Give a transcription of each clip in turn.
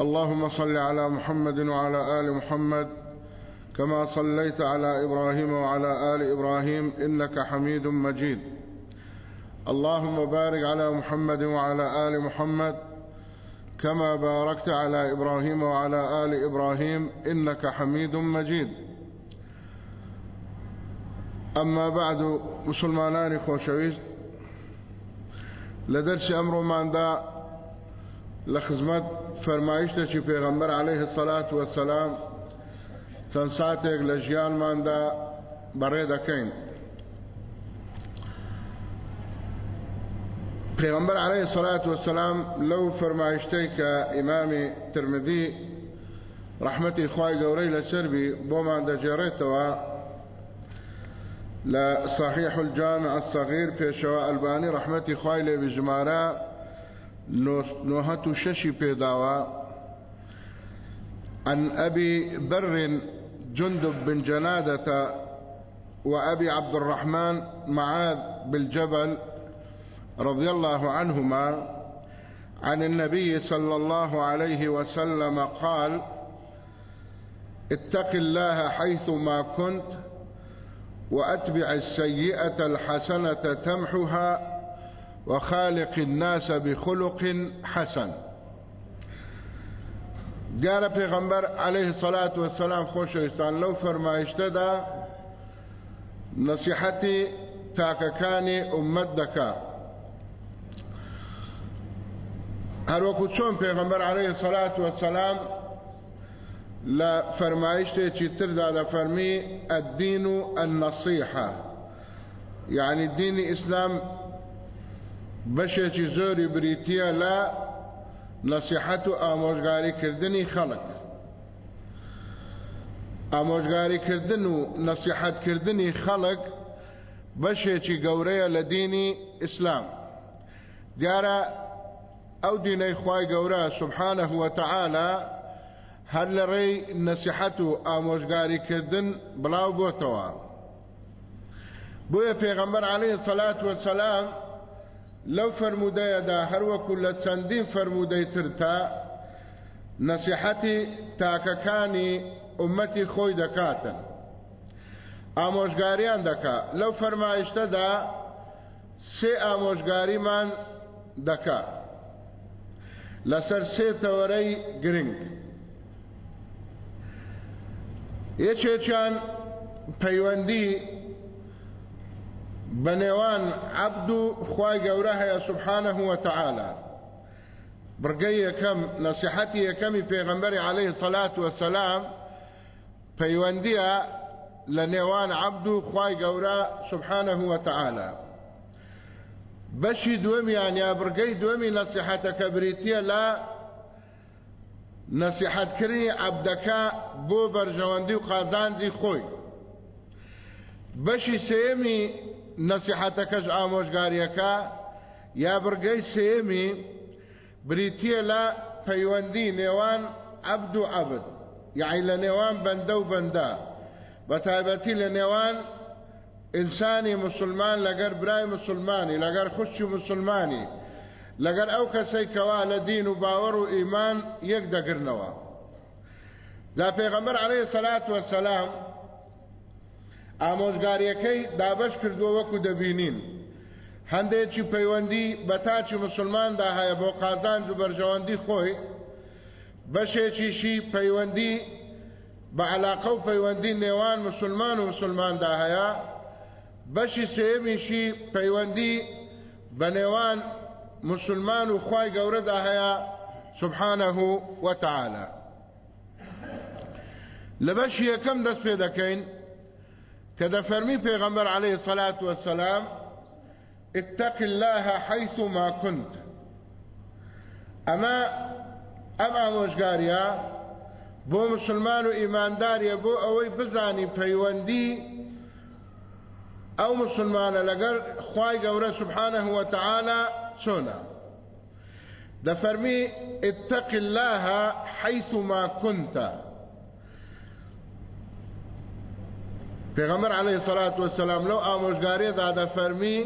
اللهم صل على محمد وعلى آل محمد كما صليت على إبراهيم وعلى آل إبراهيم إنك حميد مجيد. اللهم بارك على محمد وعلى آل محمد كما باركت على إبراهيم وعلى آل إبراهيم إنك حميد مجيد. أما بعد مسلمانان خوشويز لدرس أمر من دا لخزمت فرمایشته چې پیغمبر علیه الصلاة والسلام چند ساعتێک لە ژیانماندا بەڕێ دەکەین پیغمبر عليه الصلاة والسلام لو فرمایشتەی کە ئیمامی ترمذی رحمەتی خوای گەورەی لەسەربی بۆمان دەجێڕێتەوە لە صحيح الجامع الصغير پێشەوە ئەلبانی رحمەتی خوای لێ بژمارە نوهة ششي بيداوا عن أبي بر جندب بن جنادة وأبي عبد الرحمن معاذ بالجبل رضي الله عنهما عن النبي صلى الله عليه وسلم قال اتق الله حيثما كنت وأتبع السيئة الحسنة تمحها وخالق الناس بخلق حسن. قال پیغمبر عليه الصلاة والسلام خوش ويستان لو فرمایشته دا نصيحتي تاککانی امت دکا. هر وکو چون پیغمبر عليه الصلاة والسلام لا فرمایشته چی تر دا الدين النصيحة يعني الدين اسلام بەشێکی زۆری بریتە لە نەسیحەت و ئامۆژگاریکردنی خەڵک. ئامۆژگاریکردن و نەسیحەتکردنی خەڵک بەشێکی گەورەیە لە دینی ئیسلام. دیارە ئەو دینەی خوای گەورە سبحانه وتعالى هەر لە ڕێی نەسیحەت و ئامۆژگاریکردن بڵاو بۆتەوە. بۆیە پێغەمبەر عليه الصلاة والسلام لو فرمودەیەدا هەروەکو لە چەندین فرمودەی ترتا نەسیحەتی تاکەکانی ئومەتی خۆی دەکاتن ئامۆژگاریان دەکا لەو فەرمایشتەدا سێ ئامۆژگاریمان دەکا لەسەر سێ تەوەرەی گرنگ یەکێکیان پەیوەندی بنيوان عبد خواي قورها سبحانه وتعالى. برقية كم نصيحتي كم في عليه الصلاة والسلام. فيوانديا لنيوان عبد خواي قورا سبحانه وتعالى. بشي دومي يعني يا برقي دومي نصيحتك بريتيا لا. نصيحت كري عبدك بو برجواندي وقازاندي خوي. بشي سيمي نصیحەتەکەش ئامۆژگاریەکە. یا بڕگەی سێمی بریتە لە پەیوەندی نێوان عەبد و عەبد یعنی لە نێوان بەندە و بەندە. بە تایبەتی مسلمان لەگەر برای مسلمانی لەگەر خوشتی مسلمانی. لەگەر ئەو کەسەی کەوا لە دین و باوەڕ و ئیمان یەک دەگرنەوە. دا پێغەمبەر ئامۆژگاریەکەی دابش کردووە وەکو دەبینین. هەندێکی پەیوەندی بە تاچی مسلماندا هەیە بۆ قازانج و بەرژەوەندی خۆی بەشێکیشی پەیوەندی بە علاقە و پەیوەندی نێوان مسلمان و مسلماندا هەیە بەشی سێمیشی پەیوەندی بە نێوان مسلمان و خوای گەورەدا هەیە سبحانه وتعالى لە بەشی یەکەم دەست پێ دەکەین كذا فرمي پیغمبر عليه الصلاة والسلام اتق الله حيث ما كنت. أما أما وشگاریا بۆ مسلمان و ئیمانداریە بۆ ئەوەی بزانی پەیوەندی ئەو مسلمانە لەگەر خوای گەورە سبحانه وتعالى چۆنە دەفەرمی اتق الله حيث ما كنت. پێغەمبەر عليه الصلاة والسلام لەو ئامۆژگارێدا دەفەرمی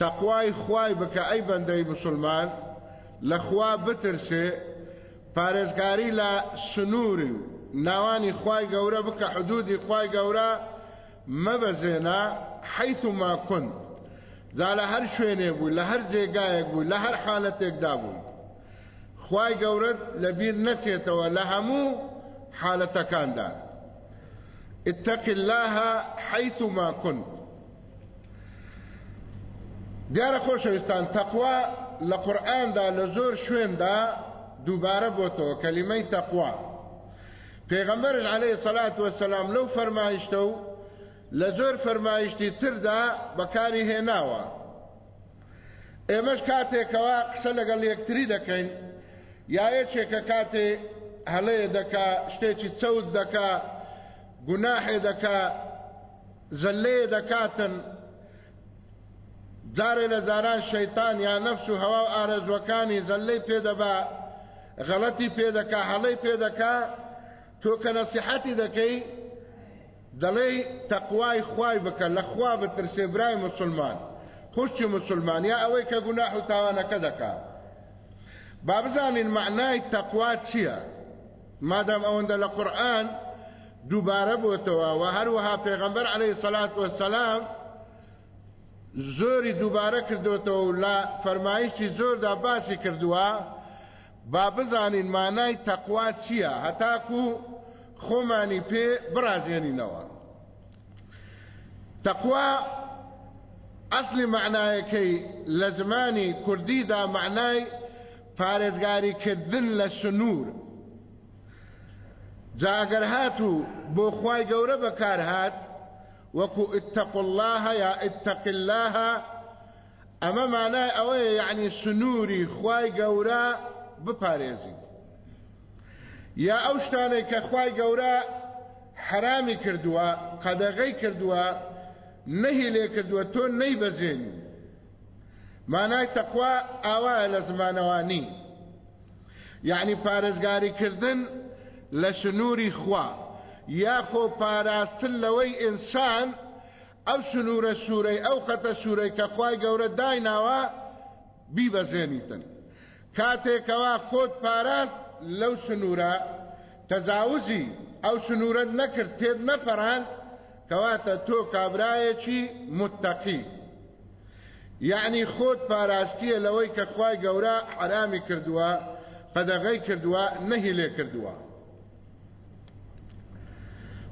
تەقوای خوای بکە ئەی بەندەی مسلمان لە خوا بترسێ پارێزگاری لە سنووری ناوانی خوای گەورە بکە حدودی خوای گەورە مەبەزێنە حيث ما كنت دا لە هەر شوێنێ بوو لە هەر جێگایەک بوو لە هەر حالەتێکدا بوو خوای گەورەت لەبیر نەچێتەوە لە هەموو حالەتەکاندا. اتق الله حيث ما كنت دیارە خۆشەویستان تەقوا لە قورئاندا لە زۆر شوێندا دووبارە بۆتەوە کەلیمەی تەقوا. پێغەمبەرش عليه سەلات وەسەلام لەو فەرمایشتە و لە زۆر فەرمایشتی تردا بەکاری هێناوە. ئێمەش کاتێکەوە قسە لەگەڵ یەکتری دەکەین یا یەکێکە کاتێ هەڵەیە دەکا شتێکی چەوت دەکا گوناحێ دەکا زەلەیە دەکاتن جارێ لە زاران شەیتان یا نەفس و هەوا و ئارەزوەکانی زەلەی پێدەبا غەڵەتی پێدەکا هەڵەی پێدەکا تۆ کە نەسیحەتی دەکەی دەڵێ تەقوای خوای بکە لە خوا بترسێ برای مسلمان. خوشتی مسلمان. یا ئەوەی کە گوناح و تاوانەکە دەکا با بزانین معنای تەقوا چییە مادام ئەوەندە لە قورئان دووبارە بۆتەوە و هەروەها پێغەمبەر عەلەیهی سەلات وەسەلام زۆری دووبارە کردوتەوە و لە فەرمایشی زۆردا باسی کردووە با بزانین مانای تەقوا چییە؟ هەتاکو خۆمانی پێ برازێنینەوە تەقوا ئەسلی معنایەکەی لە زمانی کوردیدا معنای پارێزگاریکردن لە سنوور. جاگەر هات و بۆ خوای گەورە بەکار هات وەکو اتقوا الله یا اتق الله ئەمە مانای ئەوەیە یعنی سنووری خوای گەورە بپارێزی. یا ئەو شتانەی کە خوای گەورە حرامی کردووە قەدەغەی کردووە نەهی لێ کردووە تۆ نەیبەزێنی مانای تەقوا ئاوایە لە زمانەوانی. یعنی پارێزگاریکردن لە سنووری خوا. یاخۆ پاراستن لەوەی ئینسان ئەو سنوورە سوورەی ئەو قەتە سوورەی کە خوای گەورە دایناوە بیبەزێنیتن. کاتێکەوە خۆت پاراست لەو سنوورە تەزاوزی ئەو سنوورەت نەکرد پێت نەپەڕان کەواتە تۆ کابرایەکی متتەقی یعنی خۆت پاراستیە لەوەی کە خوای گەورە حرامی کردووە قەدەغەی کردووە نەهی لێ کردووە.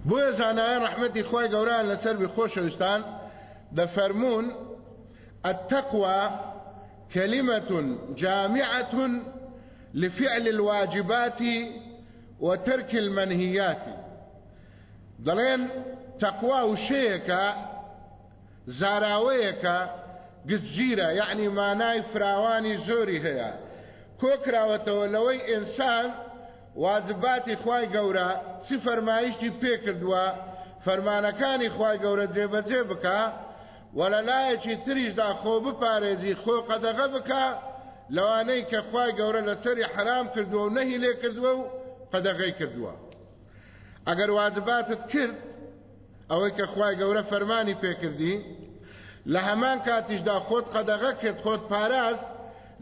بۆیە زانایان ڕحمەتی خۆی گەوران لەسەر بخۆشەویستان دەفەرمونون التقوى كلمة جامعة لفعل الواجبات وترك المنهيات دەڵێن تەقوا و شەیەکە زاراوەیەکە گزگیرە یعنی مانای فراوانی زۆری هەیە. کۆکراوەتەوە لەوەی ئینسان واجباتی خوای گەورە چی فەرمایشتی پێ کردووە؟ فەرمانەکانی خوای گەورە جێبەجێ بکە و لە لایەکی تریشدا خۆ بپارێزی خۆ قەدەغە بکە لەوانەی کە خوای گەورە لەسەری حرام کردووە و نەهی لێ کردووە و قەدەغەی کردووە. ئەگەر واجباتت کرد ئەوەی کە خوای گەورە فەرمانی پێکردی لە هەمان کاتیشدا خۆت قەدەغە کرد خۆت پاراست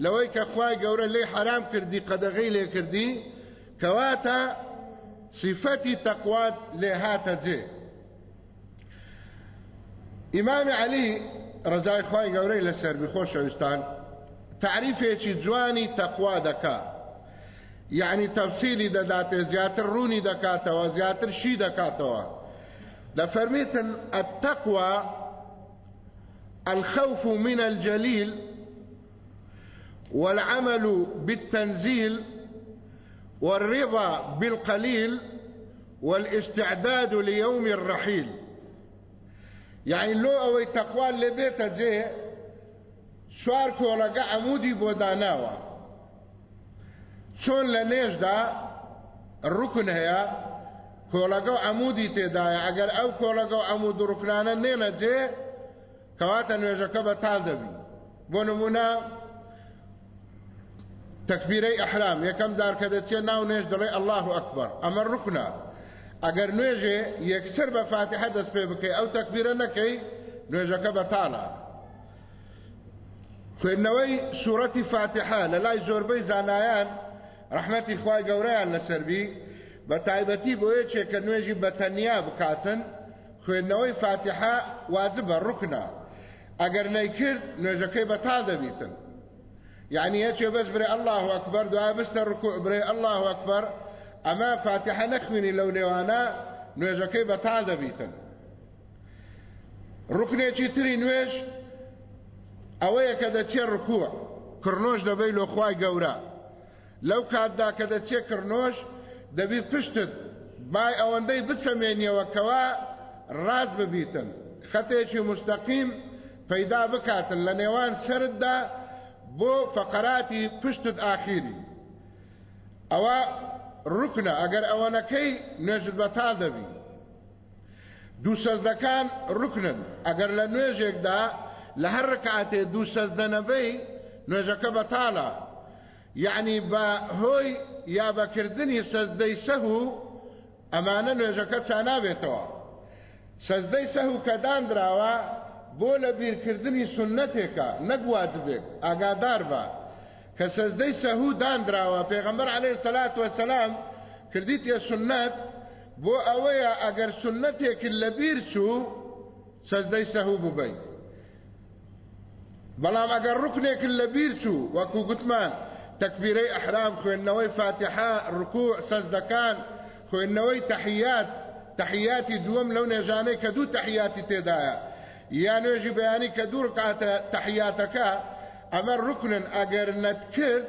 لەوەی کە خوای گەورە لێ حرام کردی قەدەغەی لێ کردی کەواتە صفەتی تەقوات لێ هاتە جێ ئیمامی علی ڕزای خوای گەورەی لەسەر بخۆشەویستان تعریفێکی جوانی تەقوا دەکا یعنی تەفسیری دەداتێ زیاتر ڕوونی دەکاتەوە زیاتر شی دەکاتەوە دەفەرمیتن التەقوى الخوف من الجليل والعمل بالتنزيل والرضا بالقليل والاستعداد ليوم الرحيل. يعني لو اوي تقوى اللي بيتا جي سوار کۆڵەکە عمودی بۆ داناوە چۆن لە نێژدا ڕوکن هەیە کۆلەگە و عمودی تێدایە ئەگەر ئەو کۆلەگە و عمود ڕوکنانە نێنە جێ کەواتە نوێژەکە بە تاڵ دەبی تەکبیرەی ئەحرام یەکەم دار دەچێت ناو نوێژ دەڵێ الله ڕوکنە ئەگەر نوێژێ یەکسەر بە فاتحە دەست پێ بکەی ئەو تەکبیرە نەکەی نوێژەکە بەتاڵە خوێندنەوەی سوورەتی فاتحە لە لای زۆربەی زانایان ڕحمەتی خوای گەورەیان لەسەربی بە تایبەتی بۆ یەکێک کە نوێژی بەتەنیا بکاتن خوێندنەوەی فاتحە واجبە ڕوکنە ئەگەر نەیکرد نوێژەکەی بەتا يعني يجي بس بري الله أكبر دعاء بس الركوع بري الله أكبر أما فاتحة نخمني لو لوانا نوێژەکەی بەتا دەبیتن. ڕوکنێکی تری نوێژ ئەوەیە کە دەچێت ڕکووە کڕنۆش دەبەی لۆ خوای گەورە. لەو کاتدا کە دەچێت کڕنۆش دەبی پشتت بای ئەوەندەی بچەمێنیەوە کەوا ڕاز ببیتن. خەتێکی مستەقیم پەیدا بکاتن. لە نێوان سەردا بۆ فەقەراتی پشتت ئاخیری ئەوە ڕوکنە ئەگەر ئەوەنەکەی نوێژت بەتا دەبی. دوو سەزدەکان ڕوکنن ئەگەر لە نوێژێکدا لە هەر ڕکاتێ دوو سەزدەنەبەی نوێژەکە بەتاڵە یعنی بە هۆی یا بەکردنی سەزدەی سەهو ئەمانە نوێژەکە چانابێتەوە. سەزدەی سەهو کە دانراوە بۆ لە بیرکردنی سنەتێکە نەگواتبێک ئاگادار بە. کە سەزدەی سەهو دانراوە پێغەمبەر عليه سەلات وەسەلام کردیتە سنەت بۆ ئەوەیە ئەگەر سنەتێکن لە بیر چوو سەزدەی سەهو ببین بەڵام ئەگەر ڕوکنێکن لە بیر چوو وەکو گوتمان تەکبیرەی ئەحرام خوێندنەوەی فاتحە ڕکوع سەزدەکان خوێندنەوەی تەحیات تەحیاتی دووەم لەو نێژانەی کە دوو تەحیاتی تێدایە. یا نوێژی بەیانی کە دوور کاتە تەحیاتەکە ئەمە ڕوکنن ئەگەر نەتکرد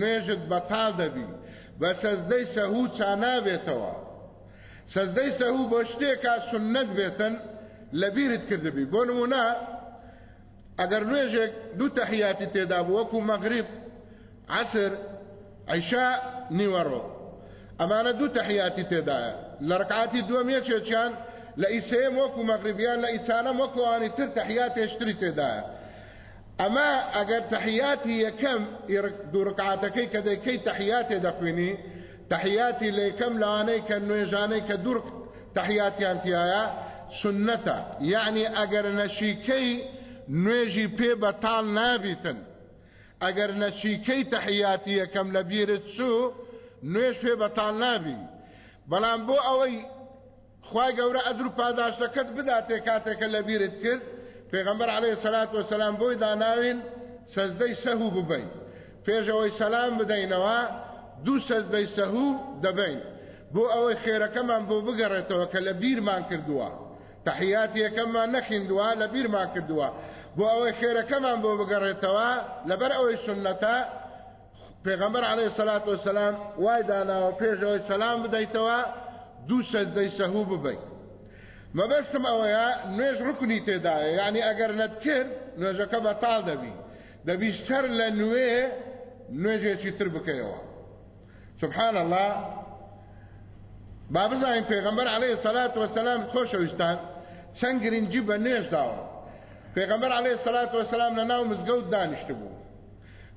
نوێژت بەتاڵ دەبی. بە سەزدەی سەهوو چانابێتەوە. سەزدەی سەهوو بۆ شتێکا سنەت بێتن لە بیرت کردبی بۆ نمونە ئەگەر نوێژێک دوو تەحیاتی تێدا بوو وەکو مەغریب عسر عیشا نیوەڕۆ. ئەمانە دوو تەحیاتی تێدایە. لە ڕکعاتی دووەم یەکێکیان لە ئیسەیەم وەکو مەغریبیان لە ئیسانەم وەکوانی تر تەحیات هێشتری تێدایە ئەمە ئەگەر تەحیاتی یەکەم دوورقعاتەکەی کە دەیکەی تەحیاتێ دەخوێنی تەحیاتی لە یەکەم لەوانەی کە نوێژانەی کە دوور تەحیاتیان تایە سنەتە یعنی ئەگەر نەشیکەی نوێژی پێ بەتاڵ نابیتن ئەگەر نەچیکەی تەحیاتی یەکەم لە بیرت چوو نوێش پێ بەتاڵ نابی بەڵام بۆ ئەوەی خی گەورە ئەدر پاداشتەکەت بداتێ کاتێکە لە بیرت کرد. پێغەمبەر عليه سەلات وسلام بۆی داناوین سەزدەی سەهوو ببین پێشەوەی سەسلام بدەینەوە دوو سەزدەی سەهوو دەبین بۆ ئەوەی خێرەکەمان بۆ بگەڕێتەوە کە لە بیرمان کردووە. تحیاتی یەکەممان نەخیندووە لە بیرمان کردووە. بۆ ئەوەی خێرەکەمان بۆ بگەڕێتەوە لەبەر ئەوەی سنەتە پێغەمبەر عليه سەلات وسلام وای داناوە پێشەوەی سەسلام بدەیتەوە دوو سەزدەی سەهوو ببین مەبەستم ئەوەیە نوێژ ڕکنی تێدایە یعنی ئەگەر نەتکرد نوێژەکە بەتاڵ دەبی. دەبی سەر لە نوێ نوێژێکی تر بکەیەوە. سبحان الله با بزانین پێغەمبەر عليه سەلات وسلام خۆشەویستان چەند گرنگی بە نوێژ داوە. پێغەمبەر عليه سەلات وسلام لە ناو مزگەوت دانیشت بوو.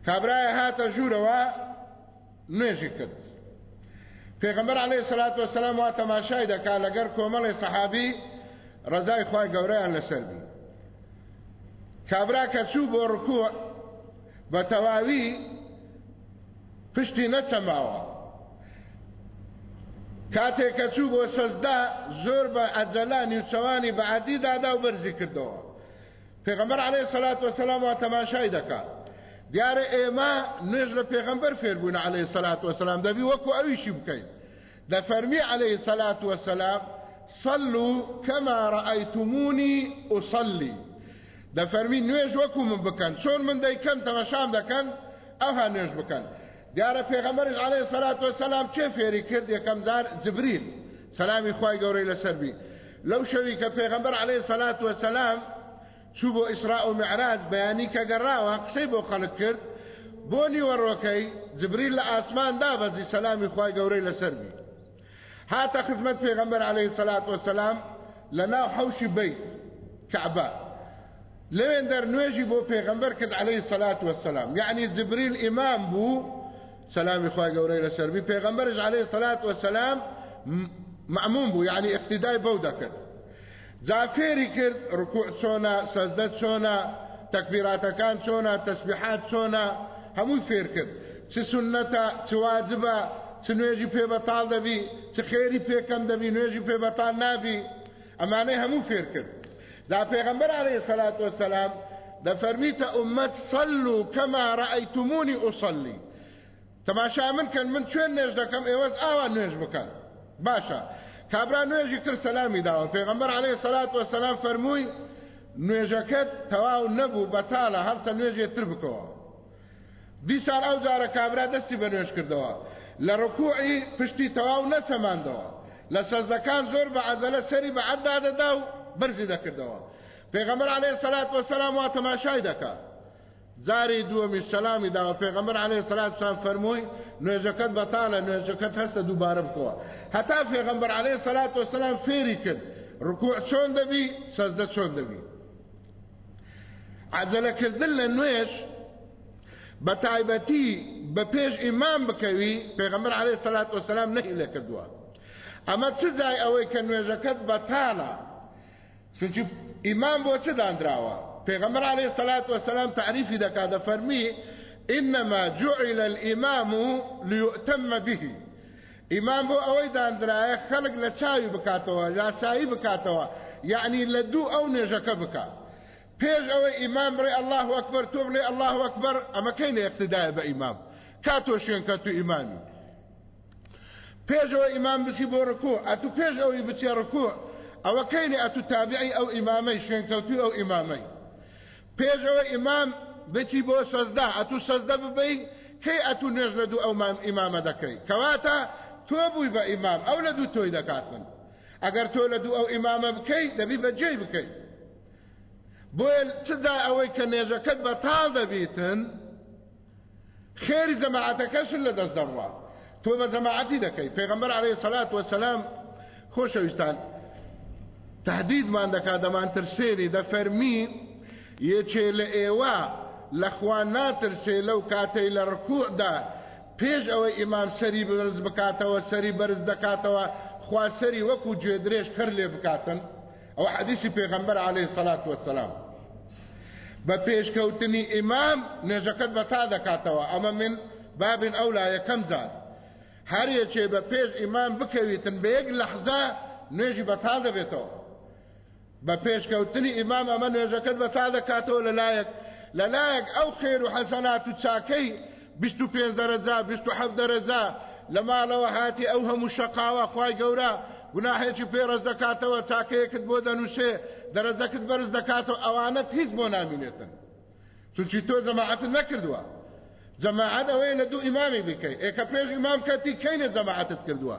کابرایە هاتە ژوورەوە نوێژی کرد. پێغمبەر عليه سلات وسلام وا تەماشای دەکا لەگەر کۆمەڵی سەحابی ڕزای خی گەورەیان لەسەربی کابرا کە چوو بۆ ڕکوع بە تەواوی پشتی نەچەماوە. کاتێک کە چوو بۆ سەزدا زۆر بە ئەجەلانی و چەوانی بە عادی دادا و بەرزی کردەوە. پێغمبەر عليه سلات وسلام وا تەماشای دەکات دیارە ئێمە نوێژ لە پێغمبەر فێربوون عليه سلات وسلام دەبی وەکو ئەویشی بکەین. دەفەرمی عليه سلات وسلام صلوا كما رأيتموني أصلي دەفەرمی نوێژ وەکو من بکەن. چۆن من دەیکەم تەمەشام دەکەن ئەوها نوێژ بکەن. دیارە پێغەمبەرش عليه سلات وسلام چێ فێری کرد؟ یەکەم جار جبریل. سلامی خوای گەورەی لەسەربی لەو شەوی کە پێغەمبەر عليه سلات وسلام چوو بۆ ئیسراء و معراج بەیانی کە گەڕاوە قسەی بۆ خەڵک کرد بۆ نیوەڕۆکەی جبریل لە ئاسمان دابەزی سەلامی خوای گەورەی لەسەر بی هاتە خزمەت پێغەمبەر عليه وسلام لە ناو حەوشی بیت کەعبە لەوێن دەر نوێژی بۆ پێغەمبەر کرد عليه سلات وسلام یعنی زبریل ئیمام بوو سلامی خوای گەورەی لەسەربی پێغەمبەرش عليه سلات وسلام مأمون بوو یعنی اقتدای بەو دەکرد جا فێری کرد ڕکوع چۆنە سەزدە چۆنە تەکبیراتەکان چۆنە تەسبیحات چۆنە هەمووی فێر کرد. چ سنەتە چ واجبە چ نوێژی پێ بەتاڵ دەبی چ خێری پێکەم دەبی نوێژی پێ بەتاڵ نابی. ئەمانەی هەموو فێر کرد. دا پێغەمبەر عليه الصلاة والسلام دەفەرمیتە ئومەت صلوا كما رأيتموني أصلي تەماشا من کەن من کوێن نوێژ دەکەم؟ ئێوەش ئاوا نوێژ بکەن. باشە. کابرا نوێژی کرد سەلامی داوە پێغەمبەر عليه الصلاة والسلام فەرمووی نوێژەکەت تەواو نەبوو بەتاڵە هەرسە نوێژێتر بکەوە دیسان ئەو جارە کابرا دەستی بە نوێش کردەوە لە ڕکوعی پشتی تەواو نەچەماندەوە لە سەزدەکان زۆر بە عەزەلە سەری بە عەددا دەدا و بەرزی دەکردەوە پێغەمبەر عليه الصلاة والسلام وا تەماشای دەکات زاری دووەمی سەلامی داوە پێغەمبەر عليه الصلاة والسلام فەرمووی نوێژەکەت بەتاڵە نوێژەکەت هەستە دووبارە بکەوە هەتا پێغەمبەر عليه الصلاة والسلام فێری کرد. ڕکوع چۆن دەبی سەزدە چۆن دەبی عجلەکردن لە نوێش بە تایبەتی بە پێش ئیمان بکەوی پێغەمبەر عليه الصلاة والسلام نهی لێ کردووە ئەمە چ جای ئەوەی کە نوێژەکەت بەتاڵە چونکی ئیمان بۆ چ دانراوە پێغەمبەر عليه الصلاة والسلام تعریفی دەکا دەفەرمی إنما جعل الإمام ليؤتم به. ئیمان بۆ ئەوەی دانرایە خەڵک لە چاوی بکاتەوە یاسایی بکاتەوە یعنی لە دوو ئەو نێژەکە بکات پێش ئەوەی ئیمان بڕێ الله ئەکبەر تۆ بڵێ الله ئەکبەر ئەمە کەی لە اقتدایە بە ئیمام کاتۆ شوێن کە تو ئیمانی. پێش ئەوە ئیمان بچی بۆ ڕکوع ئەتو پێش ئەوەی بچێ ڕکوع ئەوە کەینێ ئەتو تابعی ئەو ئیمامەی شوێنکەوتی ئەو ئیمامەی. پێش ئەوە ئیمام بچی بۆ سەزدا ئەتو سەزدە ببەی کەی ئەتو نوێژ لە دوو ئەو ئیمامە دەکەی؟ کەواتە تۆ بووی بە ئیمام ئەو لە دوو تۆی دەکاتن. ئەگەر تۆ لە دوو ئەو ئیمامە بکەی دەبی بەجێی بکەیت بۆیە چدا ئەوەی کە نێژەکەت بە تاڵ دەبیتن خێری جەماعەتەکەشن لە دەست دەڕوا. تۆ بە جەماعەتی دەکەی. پێغەمبەر عەلەیهی سەلات وەسەلام خۆشەویستان. تهدیدمان دەکا دەمان ترسێنی دەفەرمی یەکێ لە ئێوە لەخوا ناترسێ لەو کاتەی لە ڕکوعدا پێش ئەوەی ئیمان سەری بەرز بکاتەوە سەری بەرز دەکاتەوە خوا سەری وەکو گوێ درێژ کەر لێ بکاتن. او حديث پیغمبر عليه الصلاة والسلام بپیشکوتنی امام نێژەکەت بەتا دەکاتەوە. ئەمە من باب ئەولا یەکەم زاد. هەر یەکێ بە پێش ئیمان بکەویتن بە یەک لەحزە نوێژی بەتا دەبێتەوە. بە پێشکەوتنی ئیمام ئەمە نوێژەکەت بەتا دەکاتەوە لەلایەک. لەلایەک ئەو خێر و حەسەنات و چاکەی بیست و پێنج دەرەجا بیست و حەفت دەرەجا. لە ماڵەوە هاتی ئەو هەموو شەقاوە خوای گەورە. گوناهێکی پێڕز دەکاتەوە تاکەیەکت بۆ دەنووسێ. دەرەزەکت بەرز دەکاتەوە ئەوانە هیچ بۆ نامینێتن. چونچی تۆ جەماعەت نەکردووە. جەماعەت ئەوەیە لە دوو ئیمامی بکەی. ئێکە پێش ئیمام کەتی کەینە جەماعەتت کردووە.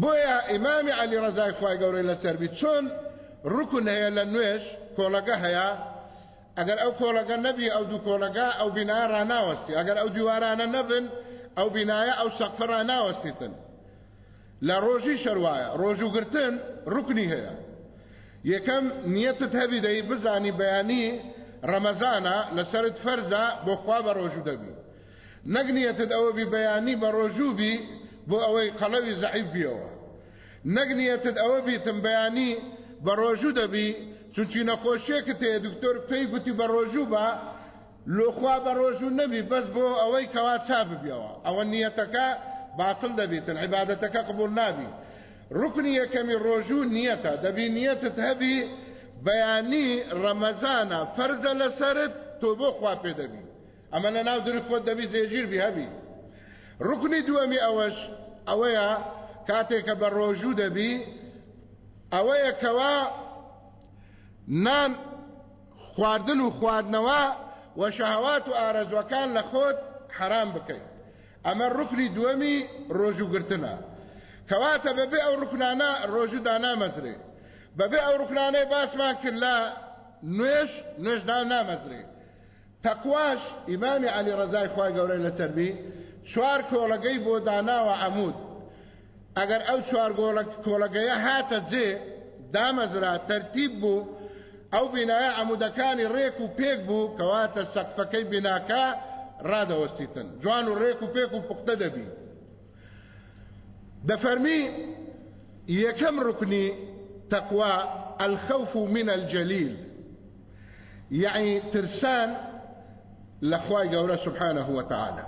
بۆیە ئیمامی علی ڕزای خوای گەورەی لەسەربی چۆن ڕکن هەیە لە نوێش کۆڵەگە هەیە. ئەگەر ئەو کۆڵەگە نەبی ئەو دوو کۆڵەگە ئەو بینا ڕناوەستی ئەگەر ئەو دیوارانە نەبن ئەو بینایە ئەو سەقفڕە ناوەستیتن لە ڕۆژی شەروایە ڕۆژوگرتن ڕوکنی هەیە. یەکەم نیەتت هەبی دەی بزانی بەیانی ڕەمەزانە لەسرت فەرزە بۆ خوا بە ڕۆژوو دەبی. نەک نیەتت ئەوە بی بەیانی بە ڕۆژوو بی بۆ ئەوەی قەڵەوی زەعیف بیەوە. نەک نیەتت ئەوە بیتم بەیانی بە ڕۆژوو دەبی چونچی نەخۆشیەکە تێ دکتۆر پێی گوتی بە ڕۆژوو بە لۆخوا بە ڕۆژوو نەبی بەس بۆ ئەوەی کەوا چا ببیەوە؟ ئەوە نیەتەکە باطل دەبیتن عیبادەتەکە قبول نابی. ڕکنی یەکەمی ڕۆژوو نیەتە دەبی نیەتت هەبی بەیانی ڕەمەزانە فەرزە لەسرت تۆ بۆ خوا پێ دەبی. ئەمە لە ناو دری خۆت دەبی زێژیر بی هەبی. ڕکنی دووەمی ئەوەش ئەوەیە کاتێکە بە ڕۆژوو دەبی ئەوەیە کەوا نان خواردن و خواردنەوە و شەهوات و ئارەزوەکان لە خۆت حرام بکەیت. ئەمە ڕکنی دووەمی ڕۆژوگرتنە. کەواتە بەبێ ئەو ڕکنانە ڕۆژودا نامەزرێ. بەبێ ئەو ڕکنانەی باسمان کرد لە نوێش نوێژدا نامەزرێ. تەقواش ئیمامی علی ڕزای خوای گەورەی لەسەربی چوار کۆڵەگەی بۆ داناوە عەمود. ئەگەر ئەو چوار کۆڵەگەیە هاتە جێ دامەزرا تەرتیب بوو ئەو بینایە عەمودەکانی ڕێک و پێک بوو کەواتە سەقفەکەی بیناکە ڕادەوەستیتن جوان و ڕێک و پێک و پوختە دەبی دەفەرمی یەکەم ڕکنی تەقوا الخوف من الجليل. يعني ترسان لخواي قورة سبحانه وتعالى.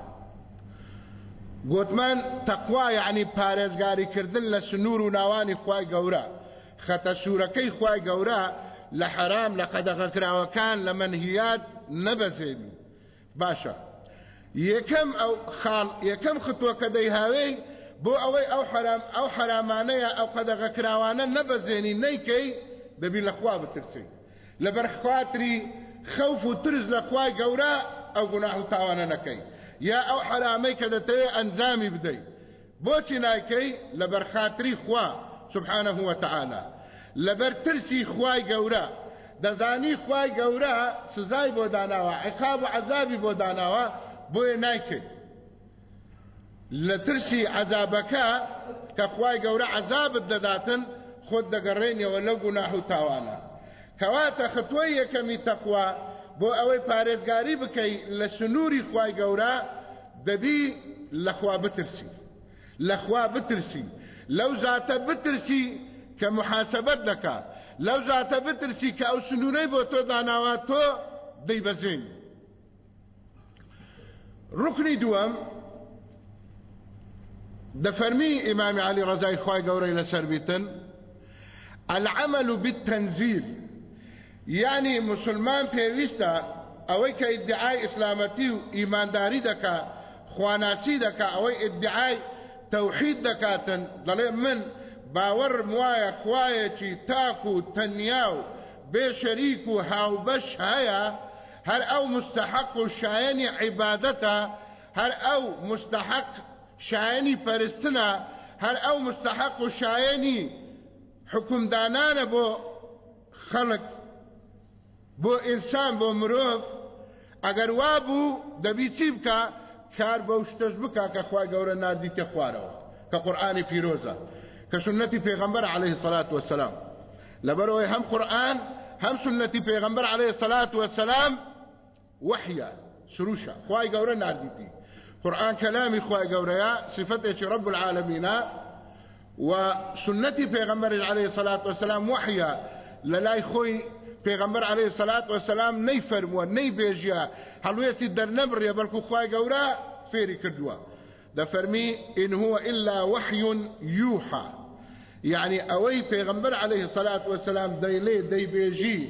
گوتمان تقوا يعني پارێزگاری کردن لە سنوور و ناوانی خی گەورە خەتە سوورەکەی گەورە لە حرام لە قەدەغەکراوەکان لە منهیات نەبەزێنی باشە یەکەم ئەو خاڵ یەکەم ختووەکە دەیهاوێی بۆ ئەوەی ئەو حرام ئەو حرامانەیە ئەو قەدەغەکراوانە نەبەزێنی نەیکەی دەبی لەخوا بترسی لەبەر خواتری خەوف و ترز لە خوای گەورە ئەو گوناح و تاوانە نەکەی یا ئەو حرامەی کە بدەیت بۆچی نایکەی لەبەر خاتری خوا سبحانه وتعالى. لەبەر ترسی خوای گەورە دەزانی خوای گەورە سزای بۆ داناوە عقاب و عذابی بۆ داناوە بۆیە نایکەی لە ترسی عذابەکە کە خوای گەورە عذابت دەداتن خۆت دەگەڕێنیەوە لەو گوناح و تاوانە کەواتە ختوۆی یەکەمی تەقوا بۆ ئەوەی پارێزگاری بکەی لە سنووری خوای گەورە دەبی لەخوا بترسی. لەخوا بترسی. لەو زاتە بترسی کە محاسبەت دەکا. لەو زاتە بترسی کە ئەو سنوورەی بۆ تۆ داناوە تۆ دەیبەزین ڕکنی دووەم دەفەرمی ئیمامی علی ڕزای خوای گەورەی لەسەر بیتن العمل بالتنزيل يعني مسلمان پێویستە ئەوەی کە ئیدعای ئیسلامەتی و ئیمانداری دەکا خواناچی دەکا ئەوەی ئیدعای تەوحید دەکاتن. دەڵێ من باوەڕم وایە خوایەکی تاک و تەنیا و بێ شەریک و هاوبەش هەیە هەر ئەو مستحق و شایەنی عیبادەتە هەر ئەو مستحق شایەنی پەرستنە هەر ئەو مستحق و شایەنی حکومدانانە بۆ خەڵک بۆ ئینسان بۆ مرۆڤ. ئەگەر وا بوو دەبی کار بەو شتەش بکە کە خوا گەورە نردیتە خوارەوە کە قورآانی سنەتی پێغەمبەر عليه الصلاة والسلام. لەبەرەوەی هەم قورآن هەم سنەتی پێغەمبەر عليه الصلاة والسلام وحيا سروشا خواي گەورە نردیتی قرآن كلامي خواي گەورەیە صفتێکی رب العالمين وسنتي پیغمبر عليه الصلاة والسلام وحيا للاي خوي پیغمبر عليه الصلاة والسلام ني فرموا ني بيجيا هلويتي در نبر بلکو خواي قورا فيري كردوا ده فرمي إن هو إلا وحي يوحى يعني أوي پیغمبر عليه الصلاة والسلام ديلي دي بيجي.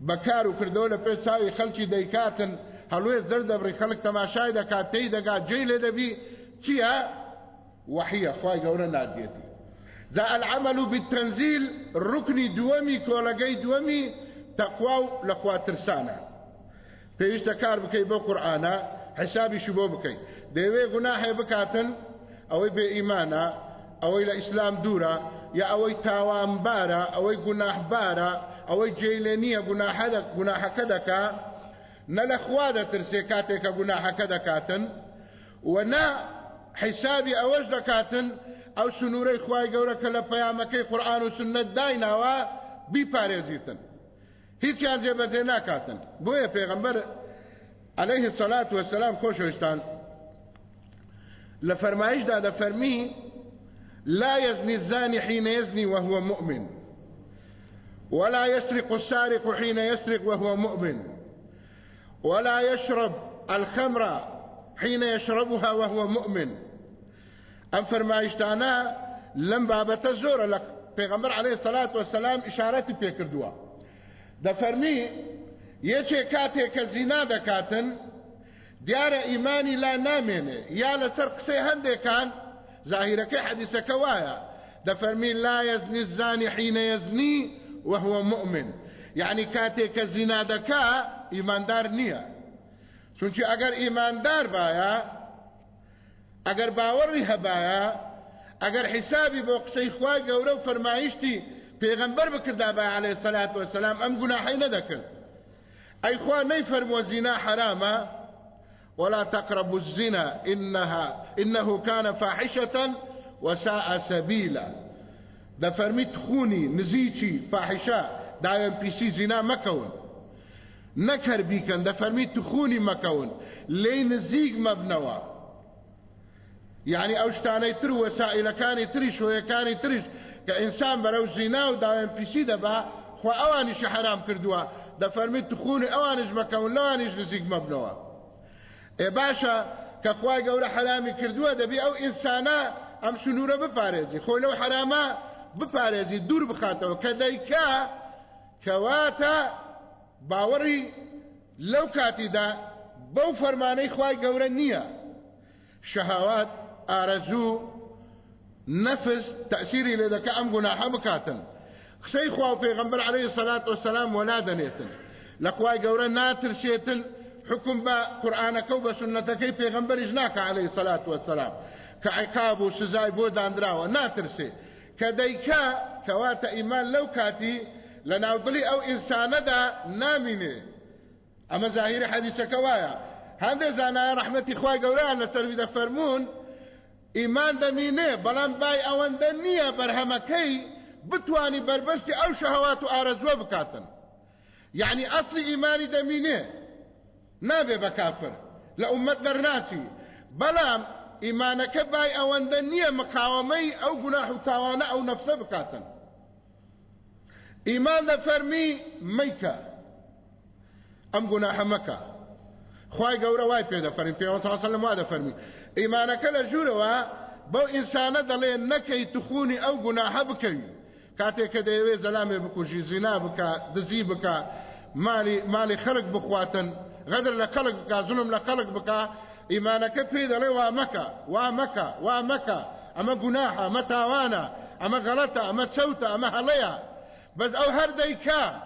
بكارو كردوله بيساوي خلچي ديكاتن هلويت در دبري خلق تماشاي دكات تي دكات جيلي دبي چيها وحية خواهي قولا ناديتي ذا العمل بالتنزيل الركن دومي كولغي دومي تقوى لخوا ترسانا. کار بکەی بۆ قورآانە حسابیشی بۆ بکەیت دەوێ گوناهێ بکاتن ئەوەی بێ ئیمانە ئەوەی لە ئیسلام دوورە یا ئەوەی تاوانبارە ئەوەی گوناهبارە ئەوەی جێلێ نییە گوناحەکە دەکا نە لە خوا دەترسێ کاتێکە گوناحەکە دەکاتن و نا حیسابی ئەوەش دەکاتن ئەو سنوورەی خوای گەورە کە لە پەیامەکەی قورآن و سنت دایناوە بیپارێزیتن هیچیان جێبەجێ ناکاتن بۆیە پێغەمبەر عليه الصلاة والسلام خۆشەویستان لە فەرمایشدا دەفەرمی لا يزني الزاني حين يزني وهو مؤمن. ولا يسرق السارق حين يسرق وهو مؤمن. ولا يشرب الخمر حين يشربها وهو مؤمن. أم فرمایشتانه لم بابته زوره لك پیغمبر عليه الصلاة والسلام اشارتی پی کردوا ده فرمی یچه کاته که زینا دکاتن دیار ایمانی لا نامینه یا لسر قسی هنده کان ظاهرك حديثك وايا ده فرمي لا يزني الزاني حين يزني وهو مؤمن. يعني كاتي كزنا دكا إيمان دار نية چونکی ئەگەر ئیماندار باە ئەگەر باوەڕی هەبایە ئەگەر حیسابی بۆ قسەی خوای گەورە و فەرمایشتی پێغەمبەر بکردا با عليه سەلات وسلام ئەم گوناحی نەدەکرد ئەی خوا نەی فەرمووە زینا حرامە ولا تقربوا الزنا إنها إنه كان فاحشة وساء سبيلا. ده فرميت خوني نزيتي فاحشة دايم بيسي زنا مكون نكر بيكن ده فرميت خوني مكون لي نزيق مبنوا يعني اوشتاني تر وسائل كان تريش ويكاني تريش كإنسان برو زنا ودايم بيسي دبا خو اوانيش حرام كردوا ده فرميت خوني اوانيش مكون لوانيش نزيق مبنوا ئێ باشە کە خوای گەورە حرامی کردووە دەبی ئەو ئینسانە ئەم سنوورە بپارێزی. خۆی لەو حرامە بپارێزی دوور بخاتەوە. کە دەیکا کەواتە باوەڕی لەو کاتیدا بەو فەرمانەی خوای گەورە نییە. شەهاوات ئارەزوو نفس تأثيري لذلك أم گناحا بكاتن خسي خواه پیغمبر عليه الصلاة والسلام ولا دنيتن لقواي قورا ناتر شيتن حكم با قرآنك وبسنتك في غنبر إجناك عليه الصلاة والسلام. كعقاب وسزاي بود اندراوه ناترسي. كديكا كوات إيمان لو كاتي لناوضلي أو إنسان دا ناميني. أما ظاهر حديث كوايا. هذا زانا رحمتي خواهي قولان لسروي دا فرمون. بلان باي أوان دنيا برهمكي بتواني بربستي أو شهوات آرزوه بكاتن. يعني أصل إيماني دمينه نابێ بە کافر. لە ئومەت دەرناچی. بەڵام ئیمانەکە بای ئەوەندە نییە مقاومەی ئەو گوناح و تاوانە ئەو نەفسە بکاتن. ئیمان لە فەرمی مەیکە. ئەم گوناحە مەکە. خی گەورە وای پێ دەفەرمی پێوەسەلم وا دەفەرمی ئیمانەکە لە ژوورەوە بەو ئینسانە دەڵێ نەکەی تخونی ئەو گوناحە بکەوی. کاتێک کە دەیەوێت زەلامێ بکوژی زینا بکە دزی بکە مالی مالی خەڵک بخواتن. غدر لقلق بكا ظلم لقلق بكا. إيمانك بيد لي وامكا وامكا وامكا أما قناحة أما تاوانا أما غلطة أما تسوتا أما هليا بس أو هر ديكا.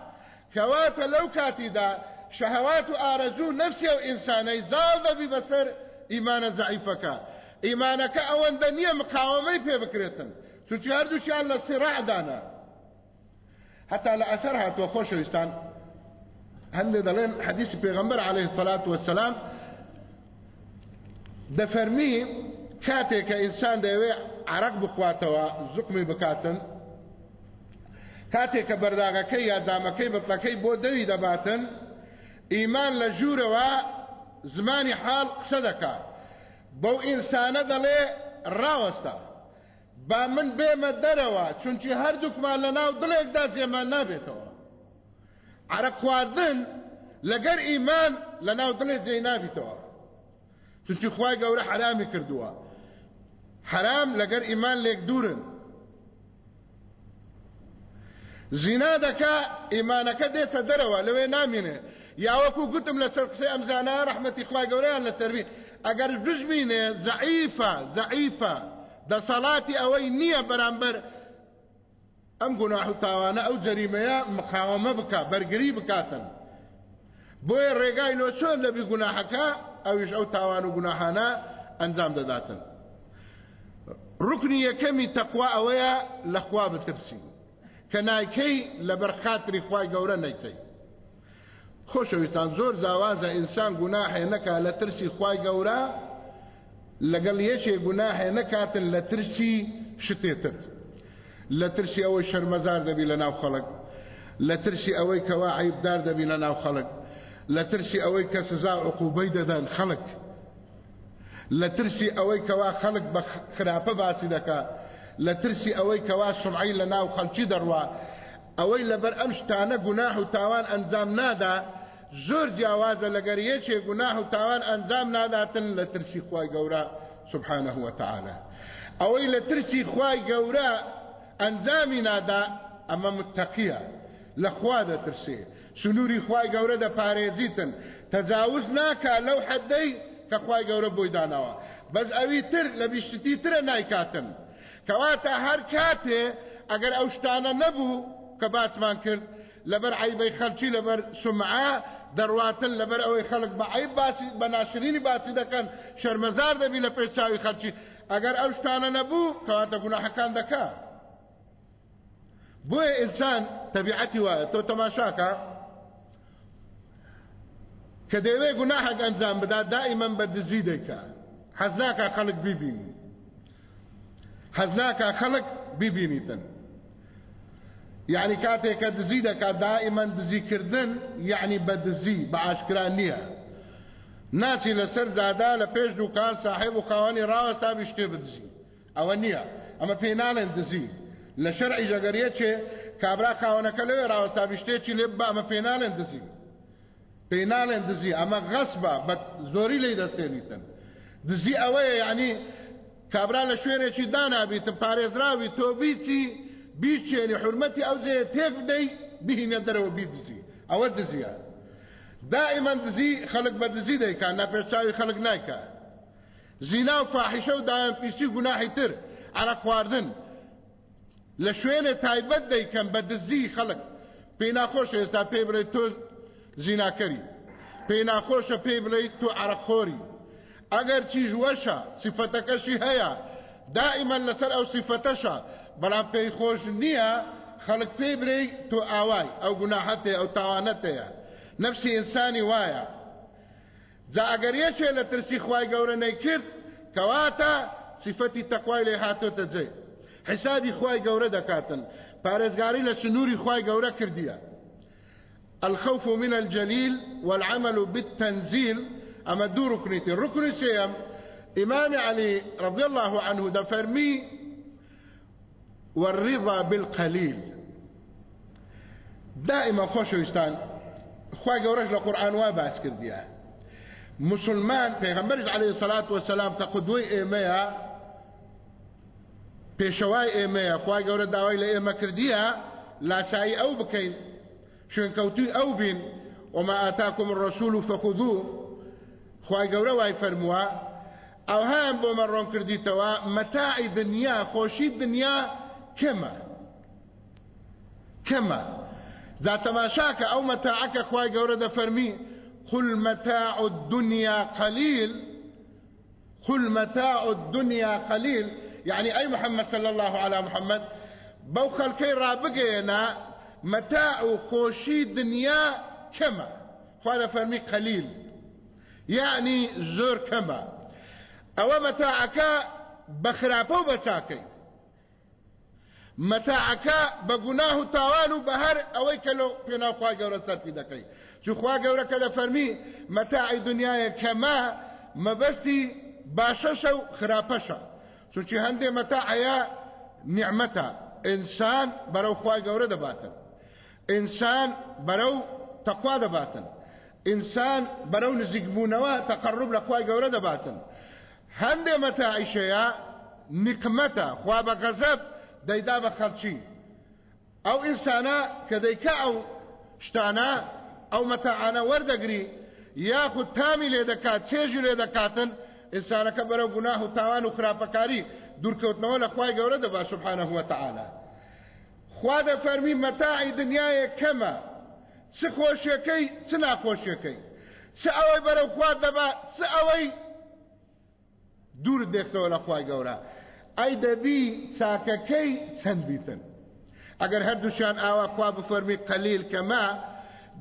كواتا لو كاتدا شهوات آرزو نفسي أو إنساني زالد ببصر إيمان ضعيفك. إيمانك أوان دنيا مقاومي في بكرتن. سوچي هردو شان لصراع دانا. حتى لأثرها توخوش ويستان. هل دلين حديث پیغمبر عليه الصلاة والسلام دفرمي كاتي كإنسان ديوي عرق بخواتوا زقمي بكاتن كاتي كبرداغكي يا دامكي بطلكي بو دوي دباتن؟ إيمان لجوروا زماني حال قصدكا بو إنسان دلي راوستا با من بێمە دەرەوە چونکی هەردووکمان لە ناو دڵێکدا زێمان نابێتەوە عرق خواردن لەگەڵ ئیمان لە ناو دڵێ جێ نابیتەوە. چونکی خوای گەورە حرامی کردووە. حرام لەگەڵ ئیمان لێک دوورن. زینا دەکا ئیمانەکە دێتە دەرەوە لەوێ نامینێ. یاوەکو گوتم لەسەر قسەی ئەمزانە ڕەحمەتی خوای گەورەیان لە سەروی ئەگەر بژمینێ زعیفە زعیفە. دەسەڵاتی ئەوەی نییە بەرامبەر. ئەم گوناح و تاوانە ئەو جەریمەیە مقاومە بکە بەرگری بکاتن. بۆیە ڕێگای لۆ چۆن لەبی گوناحەکە ئەویش ئەو تاوان و گوناحانە ئەنجام دەداتن. ڕکنی یەکەمی تەقوا ئەوەیە لەخوا بترسی. کە نایکەی لە بەرخاتری خوای گەورە نەیکەی خۆشەویستان زۆر زاوازە ئینسان گوناحێ نەکا لە ترسی خوای گەورە لەگەڵ یەکێ گوناحێ نەکاتن لە ترسی شتێتر. لە ترسی ئەوەی شەرمەزار دەبی لە ناو خەڵک. لە ترسی ئەوەی کەوا عیبدار دەبی لە ناو خەڵک. لە ترسی ئەوەی کە سزا عقوبەی دەدەن خەڵک. لە ترسی ئەوەی کەوا خەڵک بە خراپە باسی دەکا. لە ترسی ئەوەی کەوا سمعی لە ناو خەڵکی دەڕوا. ئەوەی لەبەر ئەم شتانە گوناح و تاوان ئەنجام نادا زۆر جیاوازە لەگەر یەکێ گوناح و تاوان ئەنجام ناداتن لە ترسی خوای گەورە سبحانه وتعالى ئەوەی لە ترسی خوای گەورە ئەنجامی نادا ئەمە متتەقیە لە خوا دەترسێ. سنووری خوای گەورە دەپارێزیتن. تەجاوز ناکا لەو حەدەی کە خوای گەورە بۆی داناوە. بەس ئەوی تر لە بیشتی ترە نایکاتن. کەواتە هەر کاتێ ئەگەر ئەو شتانە نەبوو کە باسمان کرد لەبەر عیبەی خەلکی لەبەر سمعە دەڕواتن لەبەر ئەوەی خەڵک بە عیب باسی بە باسی دەکەن شەرمەزار دەبی لە پێچاوی خەلکی. ئەگەر ئەو شتانە نەبوو کەواتە بۆیە ئینسان تەبیعەتی وایە تۆ تەماشاکە کە دەوێ گوناحێک ئەنجام بدا دائیمەن بە دزی دەیکا حەز ناکە خەڵک بیبینی. حەز ناکە خەڵک بیبینیتن. یعنی کاتێک کە دزی دەکات دائیمەن دزیکردن یعنی بە دزی بە ئاشکرا نییە. ناچی لەسەر دادا لە پێش دوکان ساحب و خاوەنی ڕاوەستا بیشتێ بدزی. ئەوە نییە. ئەمە پێی ناڵێن دزی. لە شەرعی ژەگەریە چێ؟ کابرا خاوەنەکە لەوێ ڕاوەستا بیشتێکی لێ بە ئەمە پێی ناڵێن دزی. پێی ناڵێن دزی ئەمە غەسبە بە زۆری لی دەستێنیتن دزی ئەوەیە یعنی کابرا لە شوێنێکی دانابیتن پارێزراوی تۆ بیچی بیچێنی حرمەتی ئەو جێ تێک بدەی بهینە دەرەوە بیدزی ئەوە دزیە. دائما دزی خەڵک بە دزی دەیکات ناپێشاوی خەڵک نایکە زینا و فاحیشە و دایان پیسی گوناحی تر عرق خواردن لە شوێنێ تایبەت دەیکەم بە دزی خەڵک. پێی ناخۆشە ئێستا پێ بڵێ تۆ زیناکەری. پێی ناخۆشە پێی بڵێ تۆ عرقخۆری. ئەگەر چیژ وەشە سیفەتەکەشی هەیە. دائما لەسەر ئەو سیفەتەشە بەڵام پێی خۆش نییە خەڵک پێی برێ تۆ ئاوای ئەو گوناحەتێ ئەو تاوانەتەیە. نفسی ئینسانی وایە. جا ئەگەر یەکێ لە ترسی خوای گەورە نەیکرد کەواتە صفەتی تەقوای لێ هاتۆتە جێ. حسابی خوای گەورە دەکاتن. پارێزگاری لە سنووری خوای گەورە کردیە. الخوف من الجليل والعمل بالتنزيل أما دو ركنتي الركن سيم إمام علي رضي الله عنه دفرمي والرضا بالقليل دائما خوشوستان خوای گەورەش لە قورآن وا باس کردیە. مسلمان پێغەمبەرش عليه الصلاة والسلام قدوەی ئێمەیە پێشەوای ئێمەیە خوای گەورە داوای لە ئێمە کردیە لاسایی ئەو بکەین. شوێنکەوتوی ئەو بین وما آتاكم الرسول فخذوه. خوای گەورە وای فەرمووە ئەو هەم بۆ مەڕۆن کردیتەوە مەتاعی دنیا خۆشی دنیا کەمە کەمە ذا تماشاك أو متاعك أخواي قورة فرمي قل متاع الدنيا قليل قل متاع الدنيا قليل يعني أي محمد صلى الله على محمد بوخل كي رابقينا متاع خوشي دنيا كما قال فرمي قليل يعني زور كما. أو متاعك بخرابو بتاكي متاعەکە بە گوناه و تاوان و بەهر ئەوەی کە لە پێناوخوا گەورە سەرفی دەکەی چخوا گەورەکە لە فەرمی مەتاعی دنیاە کەما مەبەستی باشەشە و خراپەشە چونکی هەندێ مەتاعەیە نیعممەتە ئینسان بەرەو خوای گەورە دەباتن. ئینسان بەرەو تەخوا دەباتن. ئینسان بەرەو نزیکبوونەوە تەقرب لە خوای گەورە دەباتن. هەندێ مەتاعیشەیە نقمەتە خوا بە غەزەب دەیدا بە خەڵکی. ئەو ئینسانە کە دەیکە ئەو شتانە ئەو مەتەعانە وەردەگری یاخود تامی لێ دەکات چێژی ئینسانەکە بەرەو گوناه و تاوان و خراپەکاری دوورکەوتنەوە لە خوای گەورە دەبا سبحانه وتعالى. خوا دەفەرمی مەتاعی دنیاە کەمە چ خۆشیەکەی چ ناخۆشیەکەی چ ئەوەی بەرەو خوا دەبا چ ئەوەی دوور دێختەوە لە خوای گەورە ئەی دەبی چاکەکەی چەند بیتن ئەگەر هەردووشان ئاوا خوا بفەرمی قەلیل کەما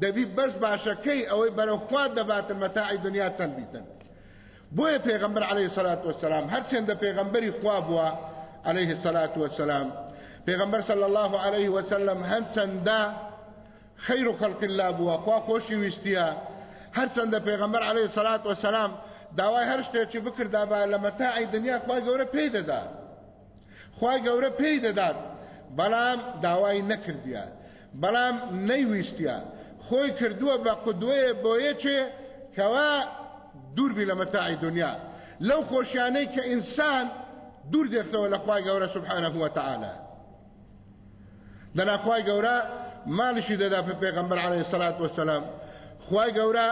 دەبی بەس باشەکەی ئەوەی بەرەوخوا دەباتن مەتاعی دنیا چەند بۆیە پێغەمبەر عليه الصلاة والسلام. هەرچەندە پێغەمبەری خوا بووە عليه الصلاة والسلام. پێغەمبەر صلى الله عليه وسلم هەرچەندە خير خلق الله بووە خوا خۆشی ویستیە هەرچەندە پێغەمبەر عليه الصلاة والسلام داوای هەر شتێکی بکردا با لە مەتاعی دنیا خوا گەورە پێی دەدات خی گەورە پێی دەدات بەڵام داوای نەکردیە بەڵام نەیویستە خۆی کردووە بە قودوەیە بۆ یەکێ کەوا دووربی لە مەتاعی دنیا. لەو خۆشیانەی کە ئینسان دوور دێتەوە لە گەورە سبحانە وتعاالە لەناخوای گەورە ماڵیشی دەدا پێ پێغمبەر عليه الصلاة والسلام خی گەورە